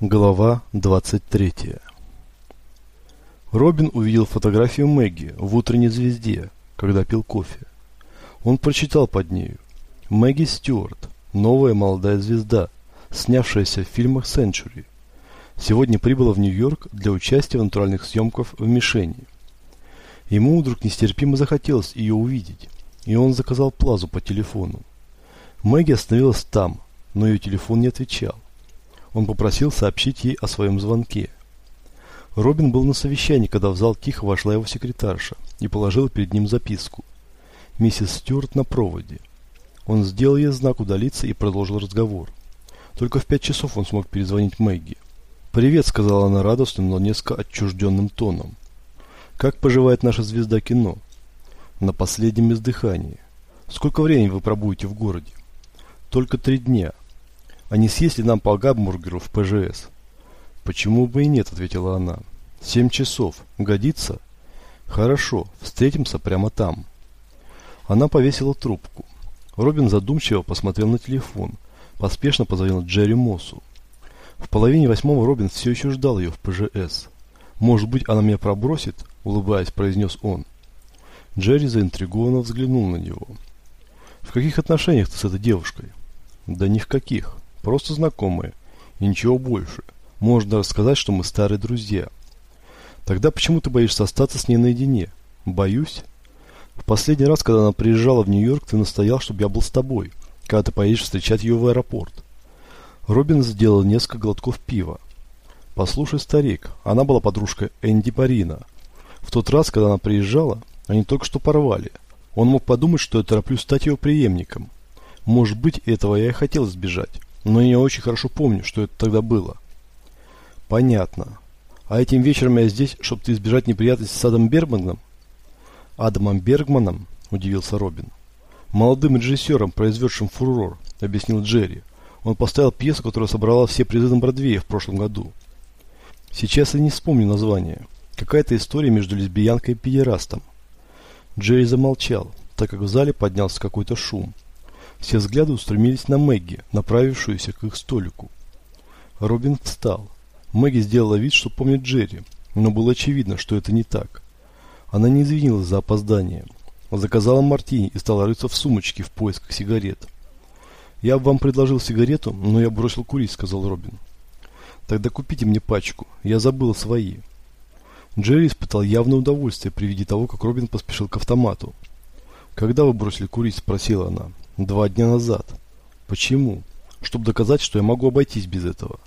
Глава 23 Робин увидел фотографию Мэгги в утренней звезде, когда пил кофе. Он прочитал под нею «Мэгги Стюарт, новая молодая звезда, снявшаяся в фильмах Century. Сегодня прибыла в Нью-Йорк для участия в натуральных съемках в «Мишени». Ему вдруг нестерпимо захотелось ее увидеть, и он заказал плазу по телефону. Мэгги остановилась там, но ее телефон не отвечал. Он попросил сообщить ей о своем звонке. Робин был на совещании, когда в зал тихо вошла его секретарша и положила перед ним записку. «Миссис Стюарт на проводе». Он сделал ей знак удалиться и продолжил разговор. Только в пять часов он смог перезвонить Мэгги. «Привет», — сказала она радостным, но несколько отчужденным тоном. «Как поживает наша звезда кино?» «На последнем издыхании. Сколько времени вы пробудете в городе?» «Только три дня. А не съесть ли нам по гамбургеру в ПЖС? Почему бы и нет, ответила она. Семь часов. Годится? Хорошо, встретимся прямо там. Она повесила трубку. Робин задумчиво посмотрел на телефон. Поспешно позвонил Джерри Моссу. В половине восьмого Робин все еще ждал ее в ПЖС. «Может быть, она меня пробросит?» – улыбаясь, произнес он. Джерри заинтригованно взглянул на него. «В каких отношениях ты с этой девушкой?» «Да ни в каких. Просто знакомые. И ничего больше. Можно рассказать, что мы старые друзья. Тогда почему ты боишься остаться с ней наедине? Боюсь. В последний раз, когда она приезжала в Нью-Йорк, ты настоял, чтобы я был с тобой, когда ты поедешь встречать ее в аэропорт. Робин сделал несколько глотков пива. Послушай, старик, она была подружкой Энди Парина. В тот раз, когда она приезжала, они только что порвали. Он мог подумать, что я тороплюсь стать его преемником. Может быть, этого я и хотел избежать. Но я очень хорошо помню, что это тогда было. Понятно. А этим вечером я здесь, чтобы избежать неприятностей с Адамом Бергманом? Адамом Бергманом? Удивился Робин. Молодым режиссером, произведшим фурор, объяснил Джерри. Он поставил пьесу, которая собрала все призы на Бродвее в прошлом году. Сейчас я не вспомню название. Какая-то история между лесбиянкой и педерастом. Джерри замолчал, так как в зале поднялся какой-то шум. Все взгляды устремились на Мэгги, направившуюся к их столику. Робин встал. Мэгги сделала вид, что помнит Джерри, но было очевидно, что это не так. Она не извинилась за опоздание. Заказала мартини и стала рыться в сумочке в поисках сигарет. «Я бы вам предложил сигарету, но я бросил курить», — сказал Робин. «Тогда купите мне пачку. Я забыл свои». Джерри испытал явное удовольствие при виде того, как Робин поспешил к автомату. «Когда вы бросили курить?» – спросила она. Два дня назад. Почему? Чтобы доказать, что я могу обойтись без этого.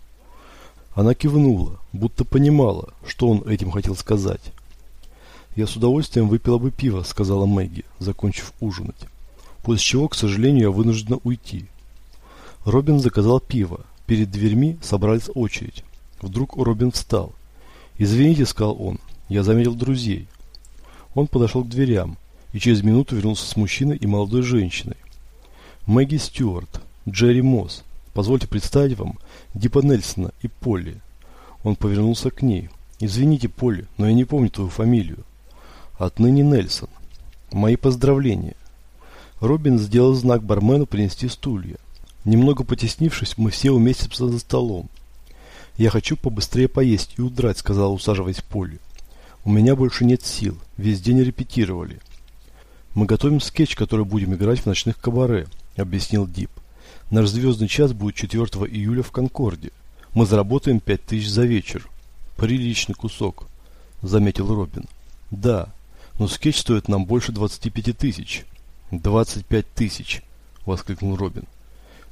Она кивнула, будто понимала, что он этим хотел сказать. «Я с удовольствием выпила бы пиво», — сказала Мэгги, закончив ужинать. После чего, к сожалению, я вынуждена уйти. Робин заказал пиво. Перед дверьми собрались очередь. Вдруг Робин встал. «Извините», — сказал он, — «я заметил друзей». Он подошел к дверям и через минуту вернулся с мужчиной и молодой женщиной. Мэгги Стюарт, Джерри Мосс. Позвольте представить вам Дипа Нельсона и Полли. Он повернулся к ней. Извините, Полли, но я не помню твою фамилию. Отныне Нельсон. Мои поздравления. Робин сделал знак бармену принести стулья. Немного потеснившись, мы все уместимся за столом. «Я хочу побыстрее поесть и удрать», — сказала, усаживаясь Полли. «У меня больше нет сил. Весь день репетировали. Мы готовим скетч, который будем играть в ночных кабаре объяснил Дип. Наш звездный час будет 4 июля в Конкорде. Мы заработаем 5000 за вечер. Приличный кусок, заметил Робин. Да, но скетч стоит нам больше 25 тысяч. 25 тысяч, воскликнул Робин.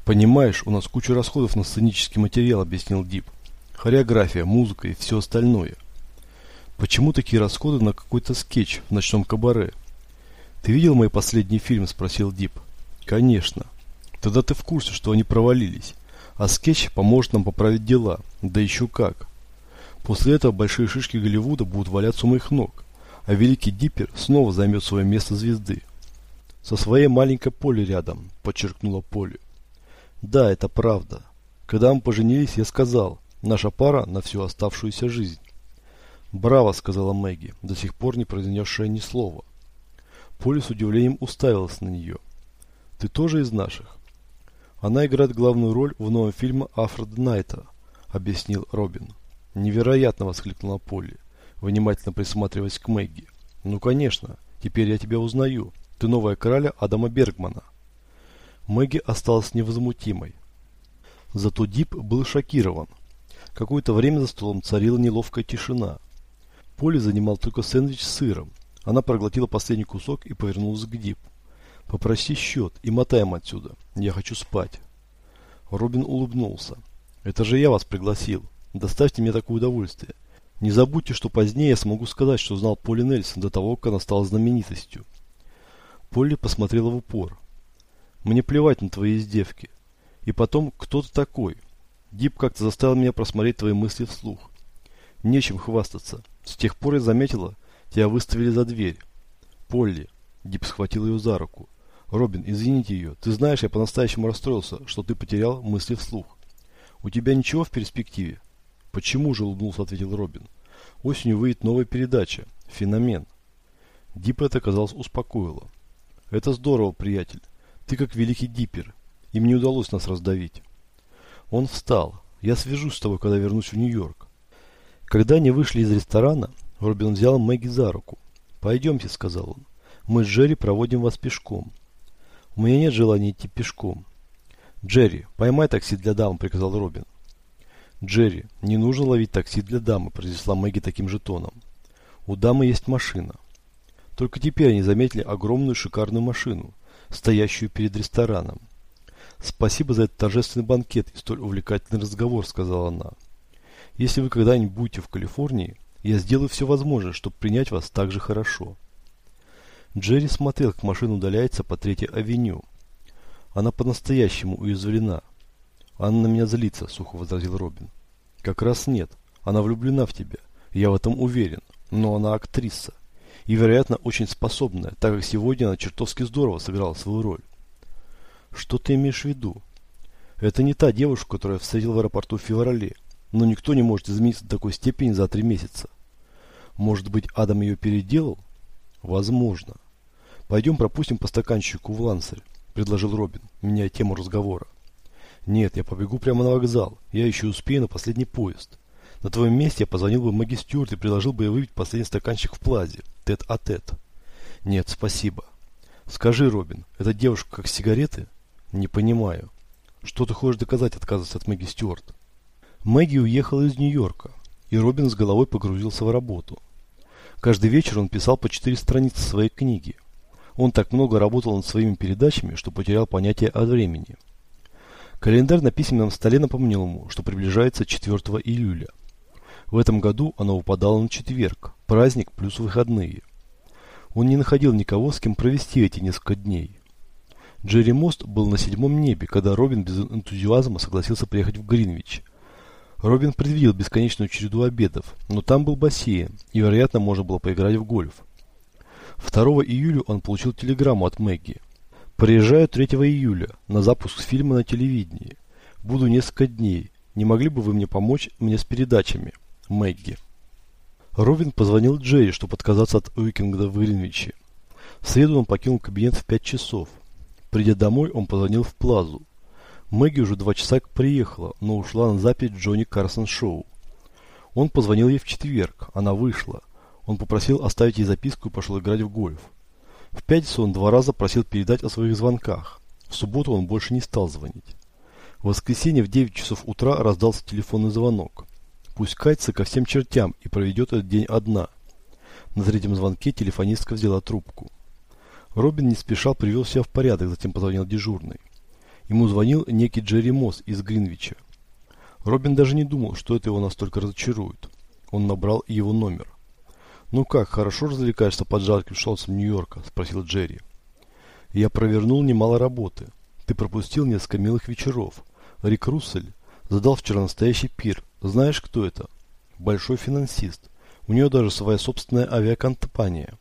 Понимаешь, у нас куча расходов на сценический материал, объяснил Дип. Хореография, музыка и все остальное. Почему такие расходы на какой-то скетч в ночном кабаре? Ты видел мои последние фильмы? Спросил Дип. Конечно. Тогда ты в курсе, что они провалились. А скетч поможет нам поправить дела. Да еще как. После этого большие шишки Голливуда будут валяться у моих ног. А великий Диппер снова займет свое место звезды. Со своей маленькой Поле рядом, подчеркнула Поле. Да, это правда. Когда мы поженились, я сказал, наша пара на всю оставшуюся жизнь. Браво, сказала Мэгги, до сих пор не произнесшая ни слова. Поле с удивлением уставилась на нее. Ты тоже из наших? Она играет главную роль в новом фильме Афрод Найта. объяснил Робин. Невероятно, воскликнула Полли, внимательно присматриваясь к Мэгги. Ну, конечно, теперь я тебя узнаю. Ты новая короля Адама Бергмана. Мэгги осталась невозмутимой. Зато Дип был шокирован. Какое-то время за столом царила неловкая тишина. Поле занимал только сэндвич с сыром. Она проглотила последний кусок и повернулась к Дипу. «Попроси счет и мотаем отсюда. Я хочу спать». Робин улыбнулся. «Это же я вас пригласил. Доставьте мне такое удовольствие. Не забудьте, что позднее я смогу сказать, что знал Полли Нельсон до того, как она стала знаменитостью». Полли посмотрела в упор. «Мне плевать на твои издевки. И потом, кто ты такой? Дип как-то заставил меня просмотреть твои мысли вслух. Нечем хвастаться. С тех пор я заметила, тебя выставили за дверь. Полли. Дип схватил ее за руку. Робин, извините ее. Ты знаешь, я по-настоящему расстроился, что ты потерял мысли вслух. У тебя ничего в перспективе? Почему же, улыбнулся, ответил Робин. Осенью выйдет новая передача. Феномен. Дип это, казалось, успокоило. Это здорово, приятель. Ты как великий диппер. Им не удалось нас раздавить. Он встал. Я свяжусь с тобой, когда вернусь в Нью-Йорк. Когда они вышли из ресторана, Робин взял Мэгги за руку. «Пойдемте», — сказал он. «Мы с Джерри проводим вас пешком». «У меня нет желания идти пешком». «Джерри, поймай такси для дамы», — приказал Робин. «Джерри, не нужно ловить такси для дамы», — произнесла Мэгги таким же тоном. «У дамы есть машина». Только теперь они заметили огромную шикарную машину, стоящую перед рестораном. «Спасибо за этот торжественный банкет и столь увлекательный разговор», — сказала она. Если вы когда-нибудь будете в Калифорнии, я сделаю все возможное, чтобы принять вас так же хорошо. Джерри смотрел, как машина удаляется по Третьей авеню. Она по-настоящему уязвлена. Она на меня злится, сухо возразил Робин. Как раз нет. Она влюблена в тебя. Я в этом уверен. Но она актриса. И, вероятно, очень способная, так как сегодня она чертовски здорово сыграла свою роль. Что ты имеешь в виду? Это не та девушка, которую я встретил в аэропорту в феврале. Но никто не может измениться до такой степени за три месяца. Может быть, Адам ее переделал? Возможно. Пойдем пропустим по стаканчику в Лансере, предложил Робин, меняя тему разговора. Нет, я побегу прямо на вокзал. Я еще успею на последний поезд. На твоем месте я позвонил бы Мэгги Стюарт и предложил бы ей выпить последний стаканчик в плазе. Тет-а-тет. -тет. Нет, спасибо. Скажи, Робин, эта девушка как сигареты? Не понимаю. Что ты хочешь доказать, отказываться от Мэгги Стюарт? Мэгги уехала из Нью-Йорка, и Робин с головой погрузился в работу. Каждый вечер он писал по четыре страницы своей книги. Он так много работал над своими передачами, что потерял понятие о времени. Календарь на письменном столе напомнил ему, что приближается 4 июля. В этом году оно выпадало на четверг, праздник плюс выходные. Он не находил никого, с кем провести эти несколько дней. Джерри Мост был на седьмом небе, когда Робин без энтузиазма согласился приехать в Гринвич – Робин предвидел бесконечную череду обедов, но там был бассейн, и, вероятно, можно было поиграть в гольф. 2 июля он получил телеграмму от Мэгги. «Приезжаю 3 июля на запуск фильма на телевидении. Буду несколько дней. Не могли бы вы мне помочь мне с передачами? Мэгги». Робин позвонил Джерри, чтобы отказаться от уикенда в Гринвиче. В среду он покинул кабинет в 5 часов. Придя домой, он позвонил в Плазу. Мэгги уже два часа приехала, но ушла на запись Джонни Карсон Шоу. Он позвонил ей в четверг, она вышла. Он попросил оставить ей записку и пошел играть в гольф. В пятницу он два раза просил передать о своих звонках. В субботу он больше не стал звонить. В воскресенье в 9 часов утра раздался телефонный звонок. Пусть катится ко всем чертям и проведет этот день одна. На третьем звонке телефонистка взяла трубку. Робин не спеша привел себя в порядок, затем позвонил дежурный. Ему звонил некий Джерри Мосс из Гринвича. Робин даже не думал, что это его настолько разочарует. Он набрал его номер. «Ну как, хорошо развлекаешься под жарким солнцем Нью-Йорка?» – спросил Джерри. «Я провернул немало работы. Ты пропустил несколько милых вечеров. Рик Руссель задал вчера настоящий пир. Знаешь, кто это? Большой финансист. У нее даже своя собственная авиакомпания.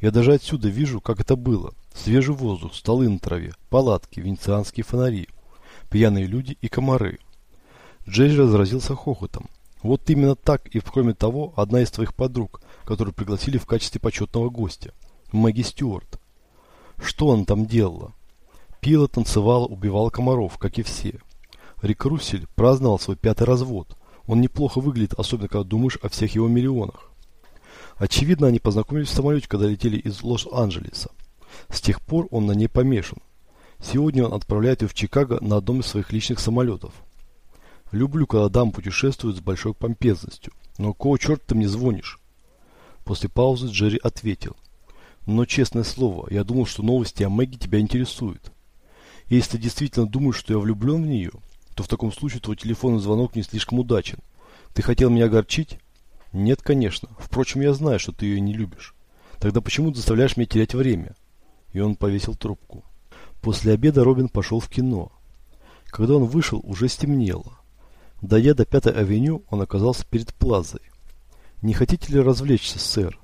Я даже отсюда вижу, как это было. Свежий воздух, столы на траве, палатки, венецианские фонари, пьяные люди и комары. Джерри разразился хохотом. Вот именно так и, кроме того, одна из твоих подруг, которую пригласили в качестве почетного гостя, Мэгги Стюарт. Что она там делала? Пила, танцевала, убивала комаров, как и все. Рик Руссель праздновал свой пятый развод. Он неплохо выглядит, особенно когда думаешь о всех его миллионах. Очевидно, они познакомились в самолете, когда летели из Лос-Анджелеса. С тех пор он на ней помешан. Сегодня он отправляет ее в Чикаго на одном из своих личных самолетов. Люблю, когда дам путешествуют с большой помпезностью. Но кого черт ты мне звонишь? После паузы Джерри ответил. Но, честное слово, я думал, что новости о Мэгги тебя интересуют. Если ты действительно думаешь, что я влюблен в нее, то в таком случае твой телефонный звонок не слишком удачен. Ты хотел меня огорчить? Нет, конечно. Впрочем, я знаю, что ты ее не любишь. Тогда почему ты заставляешь меня терять время? И он повесил трубку. После обеда Робин пошел в кино. Когда он вышел, уже стемнело. Дойдя до Пятой авеню, он оказался перед плазой. «Не хотите ли развлечься, сэр?»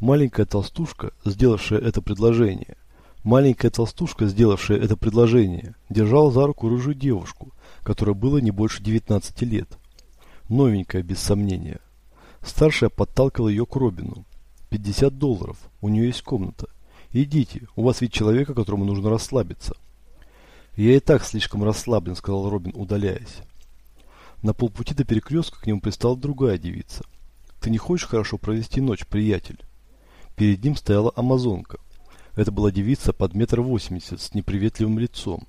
Маленькая толстушка, сделавшая это предложение, маленькая толстушка, сделавшая это предложение, держала за руку рыжую девушку, которая было не больше 19 лет. Новенькая, без сомнения. Старшая подталкивала ее к Робину. 50 долларов, у нее есть комната. Идите, у вас ведь человека, которому нужно расслабиться. Я и так слишком расслаблен, сказал Робин, удаляясь. На полпути до перекрестка к нему пристала другая девица. Ты не хочешь хорошо провести ночь, приятель? Перед ним стояла амазонка. Это была девица под метр восемьдесят с неприветливым лицом.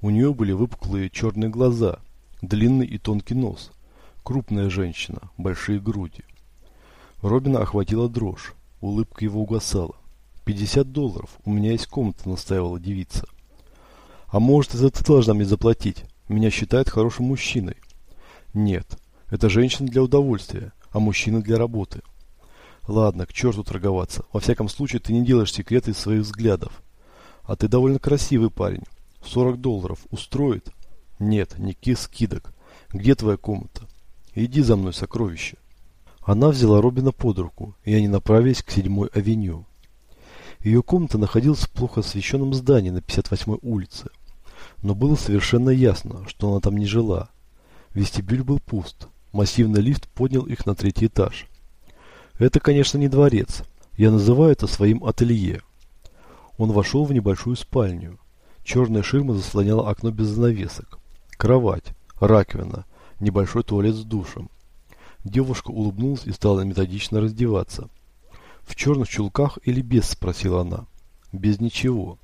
У нее были выпуклые черные глаза, длинный и тонкий нос. Крупная женщина, большие груди. Робина охватила дрожь, улыбка его угасала. «Пятьдесят долларов, у меня есть комната», — настаивала девица. «А может, это ты должна мне заплатить? Меня считают хорошим мужчиной». «Нет, это женщина для удовольствия, а мужчина для работы». «Ладно, к черту торговаться. Во всяком случае, ты не делаешь секреты из своих взглядов. А ты довольно красивый парень. 40 долларов устроит?» «Нет, никаких скидок. Где твоя комната?» «Иди за мной, сокровище». Она взяла Робина под руку, и они направились к седьмой авеню. Ее комната находилась в плохо освещенном здании на 58-й улице. Но было совершенно ясно, что она там не жила. Вестибюль был пуст. Массивный лифт поднял их на третий этаж. Это, конечно, не дворец. Я называю это своим ателье. Он вошел в небольшую спальню. Черная ширма заслоняла окно без занавесок. Кровать, раковина, небольшой туалет с душем. Девушка улыбнулась и стала методично раздеваться. «В черных чулках или без?» – спросила она. «Без ничего».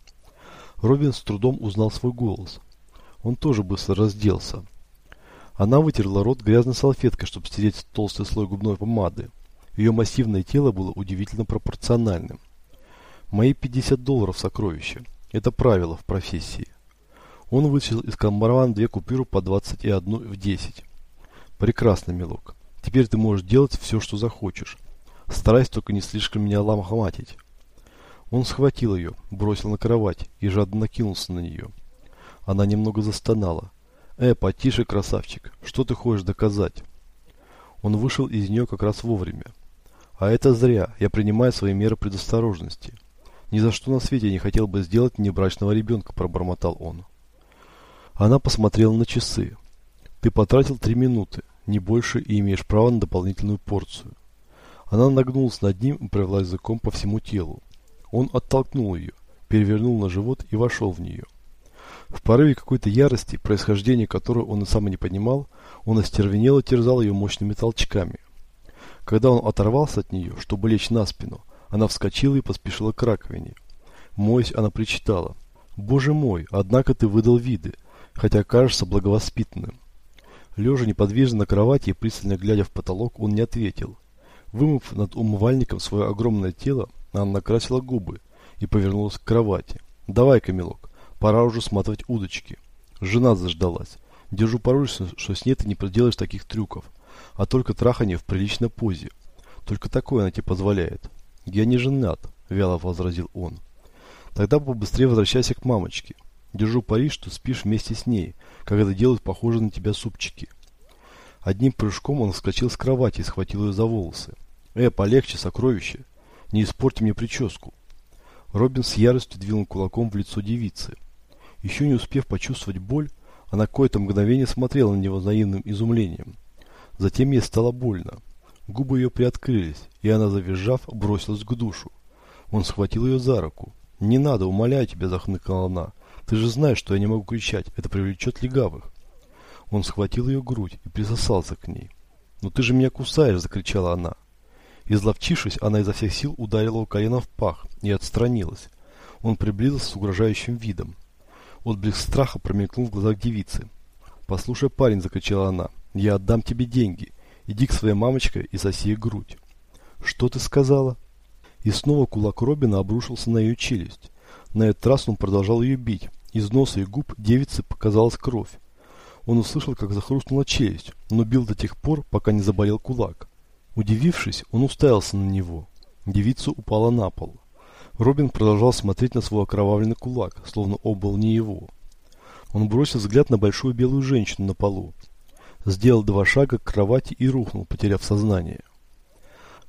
Робин с трудом узнал свой голос. Он тоже быстро разделся. Она вытерла рот грязной салфеткой, чтобы стереть толстый слой губной помады. Ее массивное тело было удивительно пропорциональным. «Мои 50 долларов сокровища. Это правило в профессии». Он вытащил из кармана две купюры по 20 и одну в 10. «Прекрасно, милок. Теперь ты можешь делать все, что захочешь. Старайся только не слишком меня ломахоматить. Он схватил ее, бросил на кровать и жадно накинулся на нее. Она немного застонала. «Э, потише, красавчик, что ты хочешь доказать?» Он вышел из нее как раз вовремя. «А это зря, я принимаю свои меры предосторожности. Ни за что на свете не хотел бы сделать небрачного ребенка», пробормотал он. Она посмотрела на часы. «Ты потратил три минуты, не больше, и имеешь право на дополнительную порцию». Она нагнулась над ним и провела языком по всему телу. Он оттолкнул ее, перевернул на живот и вошел в нее. В порыве какой-то ярости, происхождение которой он и сам не понимал, он остервенело терзал ее мощными толчками. Когда он оторвался от нее, чтобы лечь на спину, она вскочила и поспешила к раковине. Моясь, она причитала. «Боже мой, однако ты выдал виды, хотя кажется благовоспитанным». Лежа неподвижно на кровати и пристально глядя в потолок, он не ответил. Вымыв над умывальником свое огромное тело, она накрасила губы и повернулась к кровати. «Давай-ка, милок, пора уже сматывать удочки». Жена заждалась. Держу пароль, что с ней ты не проделаешь таких трюков, а только трахание в приличной позе. Только такое она тебе позволяет. Я не женат, вяло возразил он. Тогда побыстрее возвращайся к мамочке. Держу пари, что спишь вместе с ней, когда делают похожие на тебя супчики. Одним прыжком он вскочил с кровати и схватил ее за волосы. «Э, полегче, сокровище! Не испорти мне прическу!» Робин с яростью двинул кулаком в лицо девицы. Еще не успев почувствовать боль, она какое-то мгновение смотрела на него с наивным изумлением. Затем ей стало больно. Губы ее приоткрылись, и она, завизжав, бросилась к душу. Он схватил ее за руку. «Не надо, умоляю тебя», – захныкала она. «Ты же знаешь, что я не могу кричать. Это привлечет легавых». Он схватил ее грудь и присосался к ней. «Но ты же меня кусаешь!» – закричала она. Изловчившись, она изо всех сил ударила его колено в пах и отстранилась. Он приблизился с угрожающим видом. Отблеск страха промелькнул в глазах девицы. «Послушай, парень!» – закричала она. «Я отдам тебе деньги. Иди к своей мамочке и соси грудь». «Что ты сказала?» И снова кулак Робина обрушился на ее челюсть. На этот раз он продолжал ее бить. Из носа и губ девицы показалась кровь. Он услышал, как захрустнула челюсть, но бил до тех пор, пока не заболел кулак. Удивившись, он уставился на него. Девица упала на пол. Робин продолжал смотреть на свой окровавленный кулак, словно обл не его. Он бросил взгляд на большую белую женщину на полу. Сделал два шага к кровати и рухнул, потеряв сознание.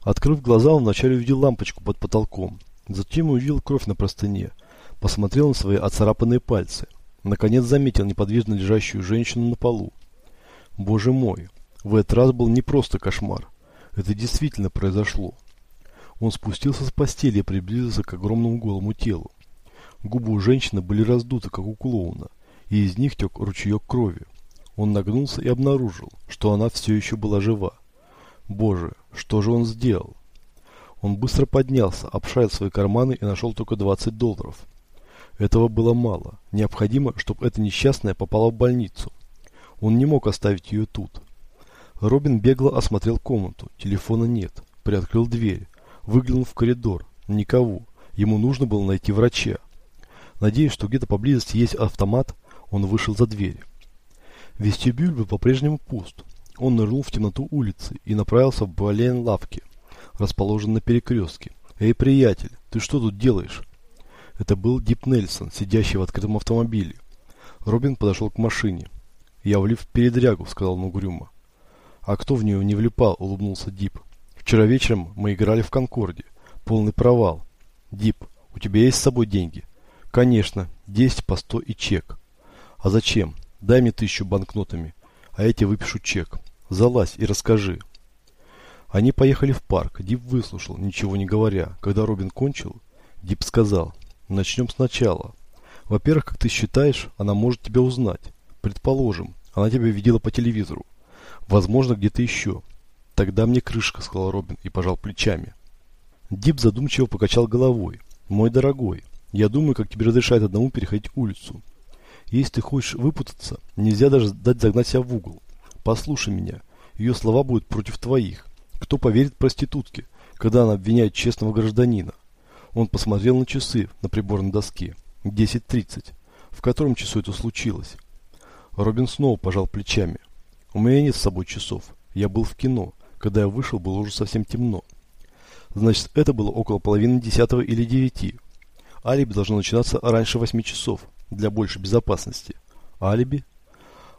Открыв глаза, он вначале увидел лампочку под потолком. Затем увидел кровь на простыне. Посмотрел на свои оцарапанные пальцы. Наконец заметил неподвижно лежащую женщину на полу. Боже мой, в этот раз был не просто кошмар. Это действительно произошло. Он спустился с постели и приблизился к огромному голому телу. Губы у женщины были раздуты, как у клоуна, и из них тек ручеек крови. Он нагнулся и обнаружил, что она все еще была жива. Боже, что же он сделал? Он быстро поднялся, обшарил свои карманы и нашел только 20 долларов. Этого было мало. Необходимо, чтобы эта несчастная попала в больницу. Он не мог оставить ее тут. Робин бегло осмотрел комнату. Телефона нет. Приоткрыл дверь. Выглянул в коридор. Никого. Ему нужно было найти врача. Надеясь, что где-то поблизости есть автомат, он вышел за дверь. Вестибюль был по-прежнему пуст. Он нырнул в темноту улицы и направился в Буалейн лавки, расположенной на перекрестке. «Эй, приятель, ты что тут делаешь?» Это был Дип Нельсон, сидящий в открытом автомобиле. Робин подошел к машине. «Я влип в передрягу», — сказал он угрюмо. «А кто в нее не влипал?» — улыбнулся Дип. «Вчера вечером мы играли в Конкорде. Полный провал. Дип, у тебя есть с собой деньги?» «Конечно. 10 по 100 и чек». «А зачем? Дай мне тысячу банкнотами, а эти выпишу чек». Залазь и расскажи. Они поехали в парк. Дип выслушал, ничего не говоря. Когда Робин кончил, Дип сказал, начнем сначала. Во-первых, как ты считаешь, она может тебя узнать. Предположим, она тебя видела по телевизору. Возможно, где-то еще. Тогда мне крышка, сказал Робин и пожал плечами. Дип задумчиво покачал головой. Мой дорогой, я думаю, как тебе разрешает одному переходить улицу. Если ты хочешь выпутаться, нельзя даже дать загнать себя в угол. Послушай меня, ее слова будут против твоих. Кто поверит проститутке, когда она обвиняет честного гражданина? Он посмотрел на часы на приборной доске. 10.30. В котором часу это случилось? Робин снова пожал плечами. У меня нет с собой часов. Я был в кино. Когда я вышел, было уже совсем темно. Значит, это было около половины десятого или девяти. Алиби должно начинаться раньше восьми часов, для большей безопасности. Алиби?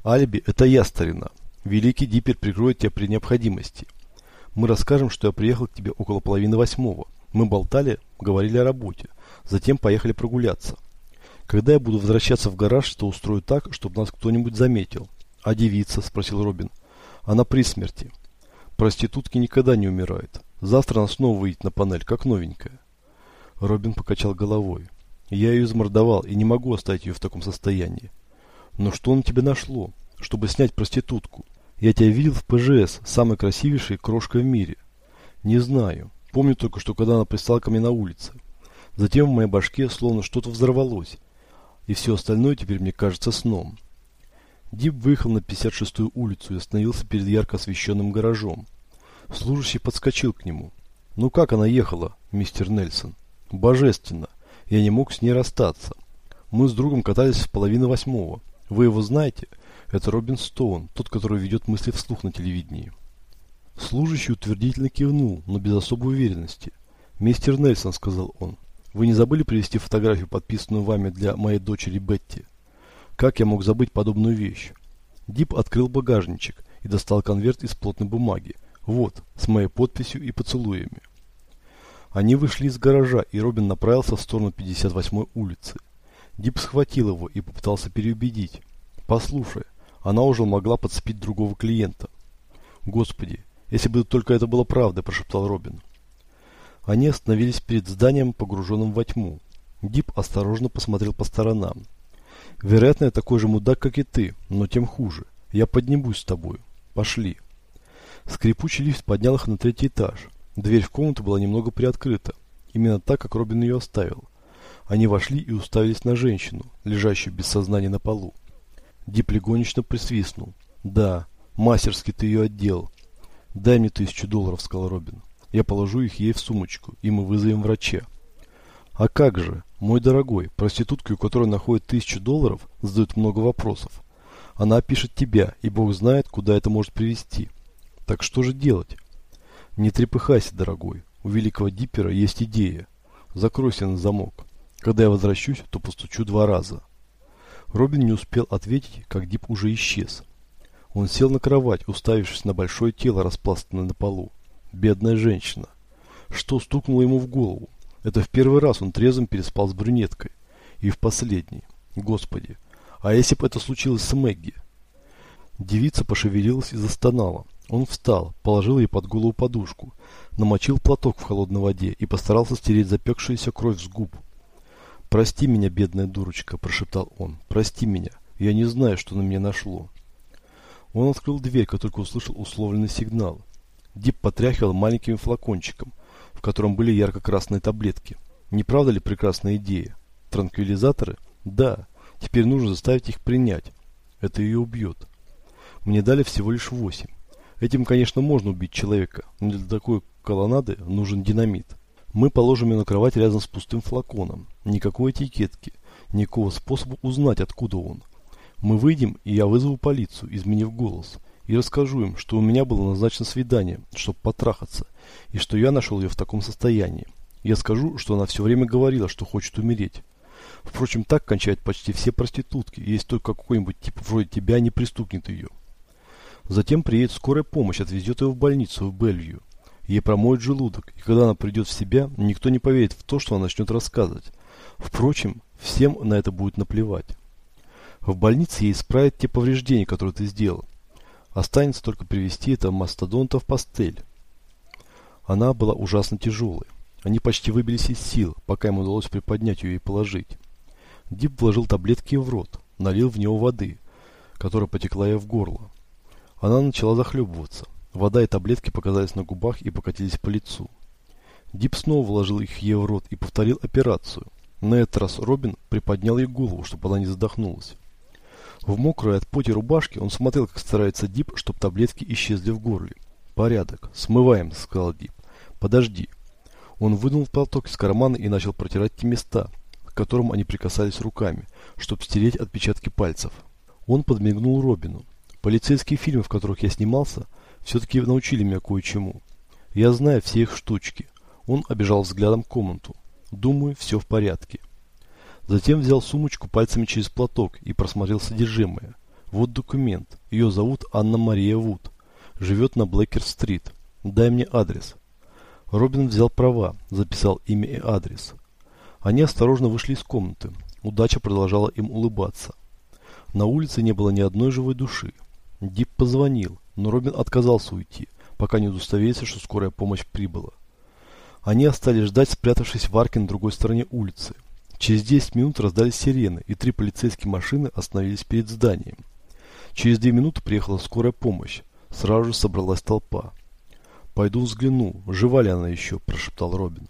Алиби – это я, старина. Великий Диппер прикроет тебя при необходимости. Мы расскажем, что я приехал к тебе около половины восьмого. Мы болтали, говорили о работе. Затем поехали прогуляться. Когда я буду возвращаться в гараж, то устрою так, чтобы нас кто-нибудь заметил. А девица, спросил Робин. Она при смерти. Проститутки никогда не умирают. Завтра она снова выйдет на панель, как новенькая. Робин покачал головой. Я ее измордовал и не могу оставить ее в таком состоянии. Но что на тебе нашло, чтобы снять проститутку? Я тебя видел в ПЖС, самой красивейшей крошкой в мире. Не знаю. Помню только, что когда она пристала ко мне на улице. Затем в моей башке словно что-то взорвалось. И все остальное теперь мне кажется сном. Дип выехал на 56-ю улицу и остановился перед ярко освещенным гаражом. Служащий подскочил к нему. «Ну как она ехала, мистер Нельсон?» «Божественно. Я не мог с ней расстаться. Мы с другом катались в половине восьмого. Вы его знаете?» Это Робин Стоун, тот, который ведет мысли вслух на телевидении. Служащий утвердительно кивнул, но без особой уверенности. «Мистер Нельсон», — сказал он, — «вы не забыли привезти фотографию, подписанную вами для моей дочери Бетти? Как я мог забыть подобную вещь?» Дип открыл багажничек и достал конверт из плотной бумаги. Вот, с моей подписью и поцелуями. Они вышли из гаража, и Робин направился в сторону 58-й улицы. Дип схватил его и попытался переубедить. «Послушай, она уже могла подцепить другого клиента. «Господи, если бы только это было правдой», – прошептал Робин. Они остановились перед зданием, погруженным во тьму. Дип осторожно посмотрел по сторонам. «Вероятно, я такой же мудак, как и ты, но тем хуже. Я поднимусь с тобою. Пошли. Скрипучий лифт поднял их на третий этаж. Дверь в комнату была немного приоткрыта. Именно так, как Робин ее оставил. Они вошли и уставились на женщину, лежащую без сознания на полу. Дип легонечно присвистнул. «Да, мастерски ты ее отделал. Дай мне тысячу долларов», — сказал Робин. «Я положу их ей в сумочку, и мы вызовем врача». «А как же, мой дорогой, проститутки, у которой находят тысячу долларов, задают много вопросов. Она опишет тебя, и Бог знает, куда это может привести. Так что же делать?» «Не трепыхайся, дорогой. У великого Диппера есть идея. Закройся на замок. Когда я возвращусь, то постучу два раза». Робин не успел ответить, как Дип уже исчез. Он сел на кровать, уставившись на большое тело, распластанное на полу. Бедная женщина. Что стукнуло ему в голову? Это в первый раз он трезвым переспал с брюнеткой. И в последний. Господи. А если бы это случилось с Мэгги? Девица пошевелилась и застонала. Он встал, положил ей под голову подушку, намочил платок в холодной воде и постарался стереть запекшуюся кровь с губ. «Прости меня, бедная дурочка», – прошептал он. «Прости меня. Я не знаю, что на меня нашло». Он открыл дверь, как только услышал условленный сигнал. Дип потряхивал маленьким флакончиком, в котором были ярко-красные таблетки. Не правда ли прекрасная идея? Транквилизаторы? Да. Теперь нужно заставить их принять. Это ее убьет. Мне дали всего лишь восемь. Этим, конечно, можно убить человека, но для такой колоннады нужен динамит. Мы положим ее на кровать рядом с пустым флаконом. Никакой этикетки. Никакого способа узнать, откуда он. Мы выйдем, и я вызову полицию, изменив голос. И расскажу им, что у меня было назначено свидание, чтобы потрахаться. И что я нашел ее в таком состоянии. Я скажу, что она все время говорила, что хочет умереть. Впрочем, так кончают почти все проститутки, есть только какой-нибудь тип вроде тебя не пристукнет ее. Затем приедет скорая помощь, отвезет ее в больницу, в Бельвью. Ей промоют желудок, и когда она придет в себя, никто не поверит в то, что она начнет рассказывать. Впрочем, всем на это будет наплевать. В больнице ей исправят те повреждения, которые ты сделал. Останется только привести этого мастодонта в постель. Она была ужасно тяжелой. Они почти выбились из сил, пока ему удалось приподнять ее и положить. Дип вложил таблетки в рот, налил в него воды, которая потекла ей в горло. Она начала захлебываться. Вода и таблетки показались на губах и покатились по лицу. Дип снова вложил их ей в рот и повторил операцию. На этот раз Робин приподнял ей голову, чтобы она не задохнулась. В мокрой от поти рубашке он смотрел, как старается Дип, чтобы таблетки исчезли в горле. «Порядок. Смываем», — сказал Дип. «Подожди». Он вынул платок из кармана и начал протирать те места, к которым они прикасались руками, чтобы стереть отпечатки пальцев. Он подмигнул Робину. «Полицейские фильмы, в которых я снимался, — все-таки научили меня кое-чему. Я знаю все их штучки. Он обежал взглядом комнату. Думаю, все в порядке. Затем взял сумочку пальцами через платок и просмотрел содержимое. Вот документ. Ее зовут Анна-Мария Вуд. Живет на Блэкер-стрит. Дай мне адрес. Робин взял права, записал имя и адрес. Они осторожно вышли из комнаты. Удача продолжала им улыбаться. На улице не было ни одной живой души. Дип позвонил но Робин отказался уйти, пока не удостоверился, что скорая помощь прибыла. Они остались ждать, спрятавшись в арке на другой стороне улицы. Через 10 минут раздались сирены, и три полицейские машины остановились перед зданием. Через две минуты приехала скорая помощь. Сразу же собралась толпа. «Пойду взгляну, жива ли она еще», – прошептал Робин.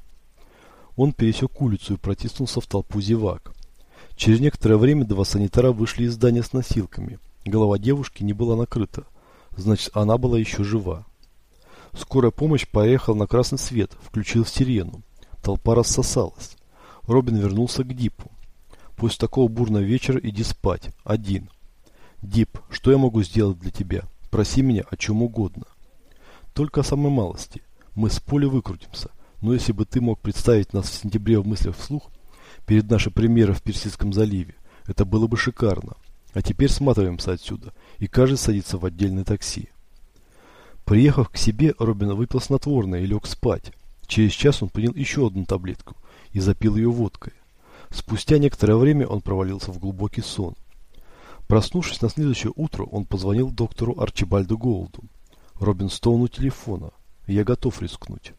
Он пересек улицу и протиснулся в толпу зевак. Через некоторое время два санитара вышли из здания с носилками. Голова девушки не была накрыта. Значит, она была еще жива. Скорая помощь поехала на красный свет, включил сирену. Толпа рассосалась. Робин вернулся к Дипу. После такого бурного вечера иди спать. Один. Дип, что я могу сделать для тебя? Проси меня о чем угодно. Только о самой малости. Мы с поля выкрутимся. Но если бы ты мог представить нас в сентябре в мыслях вслух, перед нашей премьерой в Персидском заливе, это было бы шикарно. А теперь сматываемся отсюда, и каждый садится в отдельное такси. Приехав к себе, Робин выпил снотворное и лег спать. Через час он принял еще одну таблетку и запил ее водкой. Спустя некоторое время он провалился в глубокий сон. Проснувшись на следующее утро, он позвонил доктору Арчибальду Голду. Робин стол у телефона. Я готов рискнуть.